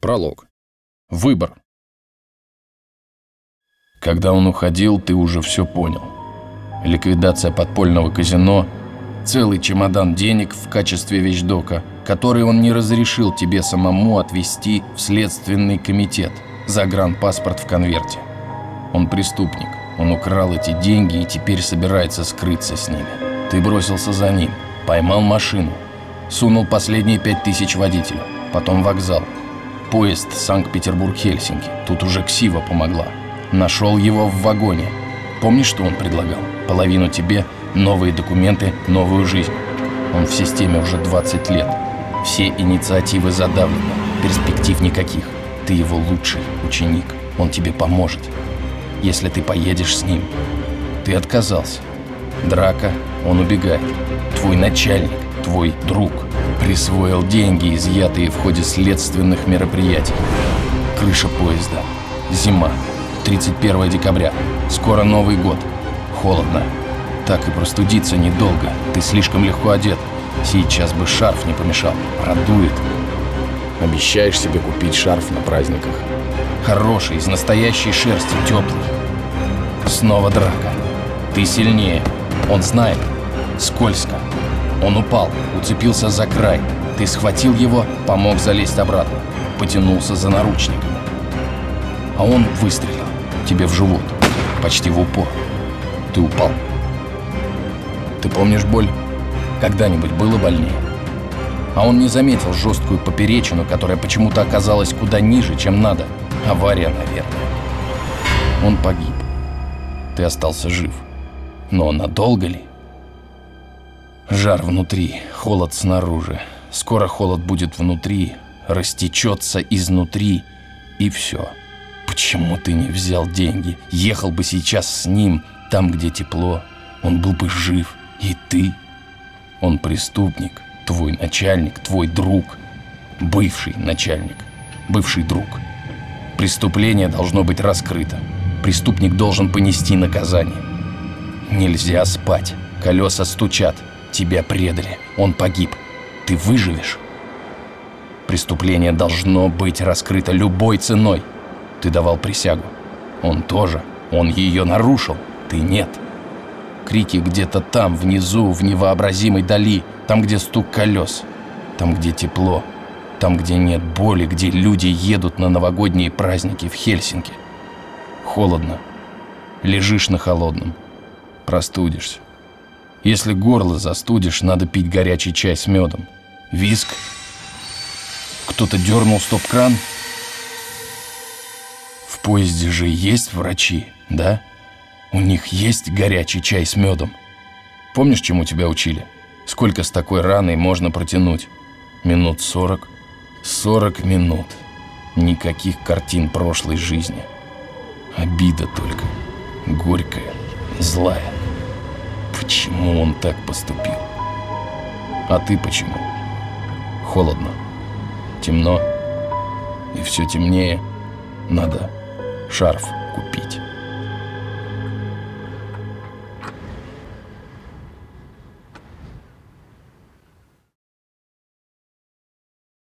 Пролог. Выбор. Когда он уходил, ты уже все понял. Ликвидация подпольного казино, целый чемодан денег в качестве вещдока, который он не разрешил тебе самому отвезти в следственный комитет, загранпаспорт в конверте. Он преступник, он украл эти деньги и теперь собирается скрыться с ними. Ты бросился за ним, поймал машину, сунул последние пять тысяч водителю, потом вокзал, поезд Санкт-Петербург-Хельсинки, тут уже Ксива помогла. Нашел его в вагоне. Помнишь, что он предлагал? Половину тебе, новые документы, новую жизнь. Он в системе уже 20 лет. Все инициативы задавлены, перспектив никаких. Ты его лучший ученик, он тебе поможет. Если ты поедешь с ним. Ты отказался. Драка, он убегает. Твой начальник, твой друг. Присвоил деньги, изъятые в ходе следственных мероприятий. Крыша поезда. Зима. 31 декабря. Скоро Новый год. Холодно. Так и простудиться недолго. Ты слишком легко одет. Сейчас бы шарф не помешал. Продует. Обещаешь себе купить шарф на праздниках. Хороший, из настоящей шерсти, теплый. Снова драка. Ты сильнее. Он знает. Скользко. Он упал, уцепился за край. Ты схватил его, помог залезть обратно. Потянулся за наручниками. А он выстрелил. Тебе в живот. Почти в упор. Ты упал. Ты помнишь боль? Когда-нибудь было больнее? А он не заметил жесткую поперечину, которая почему-то оказалась куда ниже, чем надо. Авария, наверное. Он погиб. Ты остался жив. Но надолго ли? Жар внутри, холод снаружи. Скоро холод будет внутри, растечется изнутри, и все. Почему ты не взял деньги? Ехал бы сейчас с ним, там, где тепло. Он был бы жив. И ты? Он преступник, твой начальник, твой друг. Бывший начальник, бывший друг. Преступление должно быть раскрыто. Преступник должен понести наказание. Нельзя спать. Колеса стучат. Тебя предали. Он погиб. Ты выживешь. Преступление должно быть раскрыто любой ценой. Ты давал присягу. Он тоже. Он ее нарушил. Ты нет. Крики где-то там, внизу, в невообразимой дали. Там, где стук колес. Там, где тепло. Там, где нет боли, где люди едут на новогодние праздники в Хельсинки. Холодно. Лежишь на холодном. Простудишься. Если горло застудишь, надо пить горячий чай с медом. Виск. Кто-то дернул стоп-кран. В поезде же есть врачи, да? У них есть горячий чай с медом. Помнишь, чему тебя учили? Сколько с такой раной можно протянуть? Минут сорок? Сорок минут. Никаких картин прошлой жизни. Обида только. Горькая, злая. Почему он так поступил? А ты почему? Холодно. Темно. И все темнее. Надо шарф купить.